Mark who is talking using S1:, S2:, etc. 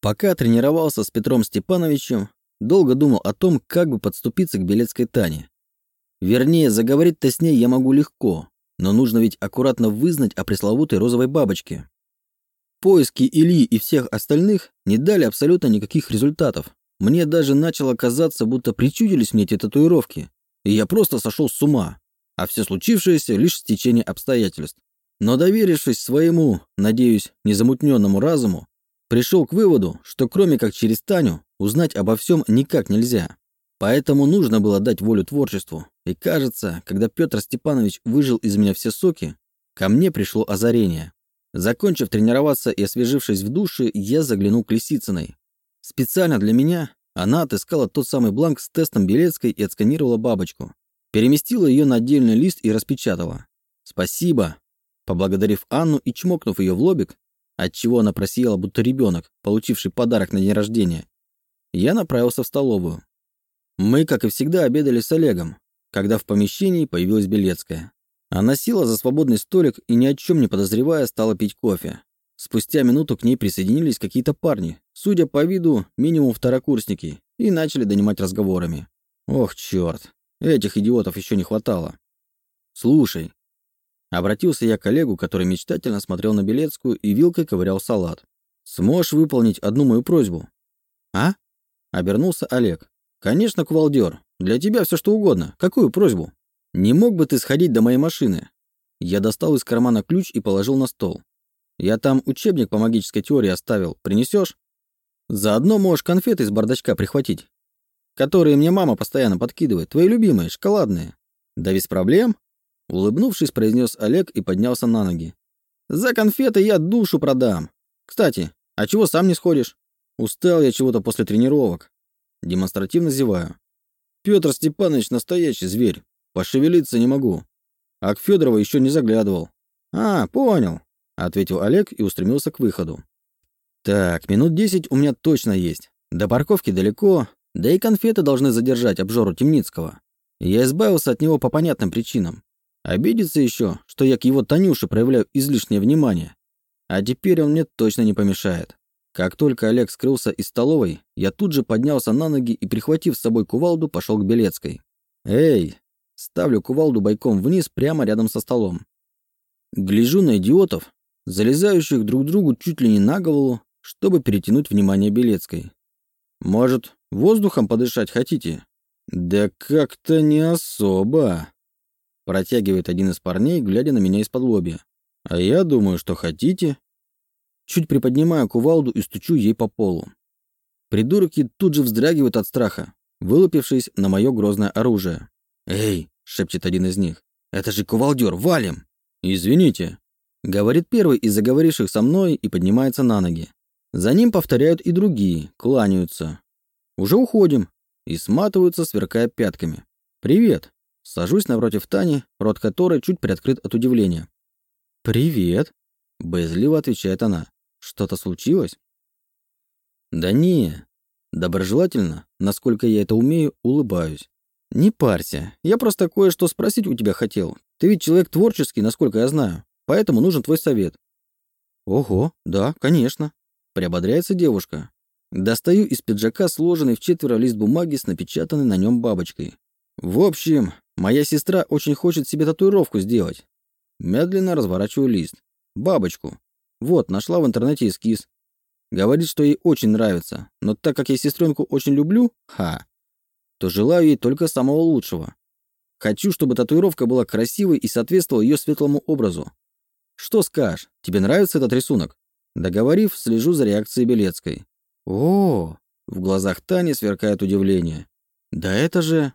S1: Пока тренировался с Петром Степановичем, долго думал о том, как бы подступиться к Белецкой Тане. Вернее, заговорить-то с ней я могу легко, но нужно ведь аккуратно вызнать о пресловутой розовой бабочке. Поиски Ильи и всех остальных не дали абсолютно никаких результатов. Мне даже начало казаться, будто причудились мне эти татуировки, и я просто сошел с ума, а все случившееся лишь стечение обстоятельств. Но доверившись своему, надеюсь, незамутненному разуму, пришел к выводу, что кроме как через Таню узнать обо всем никак нельзя. Поэтому нужно было дать волю творчеству. И кажется, когда Петр Степанович выжил из меня все соки, ко мне пришло озарение. Закончив тренироваться и освежившись в душе, я заглянул к Лисицыной. Специально для меня она отыскала тот самый бланк с тестом Белецкой и отсканировала бабочку. Переместила ее на отдельный лист и распечатала. «Спасибо!» Поблагодарив Анну и чмокнув ее в лобик, отчего она просияла, будто ребенок, получивший подарок на день рождения, я направился в столовую. Мы, как и всегда, обедали с Олегом, когда в помещении появилась Белецкая. Она села за свободный столик и, ни о чем не подозревая, стала пить кофе. Спустя минуту к ней присоединились какие-то парни, судя по виду, минимум второкурсники, и начали донимать разговорами. Ох, черт, этих идиотов еще не хватало. Слушай, обратился я к коллегу, который мечтательно смотрел на Белецкую и вилкой ковырял салат. Сможешь выполнить одну мою просьбу? А? Обернулся Олег. Конечно, кувалдер. Для тебя все что угодно. Какую просьбу? Не мог бы ты сходить до моей машины? Я достал из кармана ключ и положил на стол. Я там учебник по магической теории оставил. Принесешь? Заодно можешь конфеты из бардачка прихватить. Которые мне мама постоянно подкидывает. Твои любимые, шоколадные. Да без проблем. Улыбнувшись, произнес Олег и поднялся на ноги. За конфеты я душу продам. Кстати, а чего сам не сходишь? Устал я чего-то после тренировок. Демонстративно зеваю. Петр Степанович настоящий зверь. Пошевелиться не могу. А к Федорову еще не заглядывал. А, понял, ответил Олег и устремился к выходу. Так, минут десять у меня точно есть. До парковки далеко, да и конфеты должны задержать обжору Темницкого. Я избавился от него по понятным причинам. Обидится еще, что я к его Танюше проявляю излишнее внимание. А теперь он мне точно не помешает. Как только Олег скрылся из столовой, я тут же поднялся на ноги и, прихватив с собой кувалду, пошел к Белецкой. «Эй!» Ставлю кувалду бойком вниз прямо рядом со столом. Гляжу на идиотов, залезающих друг другу чуть ли не на голову, чтобы перетянуть внимание Белецкой. «Может, воздухом подышать хотите?» «Да как-то не особо», — протягивает один из парней, глядя на меня из-под лобья. «А я думаю, что хотите». Чуть приподнимаю кувалду и стучу ей по полу. Придурки тут же вздрагивают от страха, вылупившись на мое грозное оружие. «Эй!» — шепчет один из них. «Это же кувалдер! Валим!» «Извините!» — говорит первый из заговоривших со мной и поднимается на ноги. За ним повторяют и другие, кланяются. «Уже уходим!» и сматываются, сверкая пятками. «Привет!» Сажусь напротив Тани, рот которой чуть приоткрыт от удивления. «Привет!» – боязливо отвечает она. Что-то случилось? Да не. Доброжелательно, насколько я это умею, улыбаюсь. Не парься. Я просто кое-что спросить у тебя хотел. Ты ведь человек творческий, насколько я знаю. Поэтому нужен твой совет. Ого, да, конечно. Приободряется девушка. Достаю из пиджака сложенный в четверо лист бумаги с напечатанной на нем бабочкой. В общем, моя сестра очень хочет себе татуировку сделать. Медленно разворачиваю лист. Бабочку. Вот, нашла в интернете эскиз. Говорит, что ей очень нравится, но так как я сестренку очень люблю, ха, то желаю ей только самого лучшего. Хочу, чтобы татуировка была красивой и соответствовала ее светлому образу. Что скажешь, тебе нравится этот рисунок? Договорив, слежу за реакцией Белецкой. О, в глазах Тани сверкает удивление. Да это же...